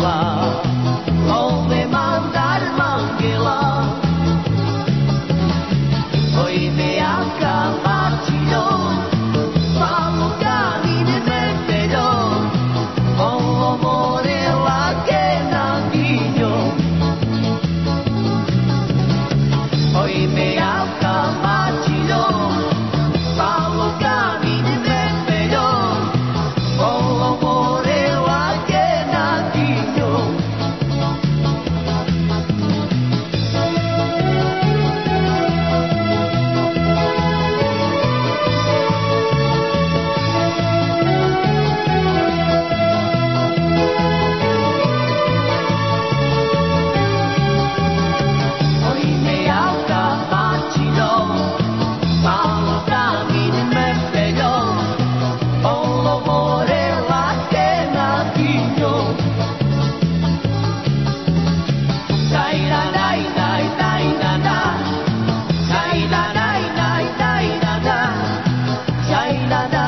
anghela, onde manda el manguela. Hoy me acá. da da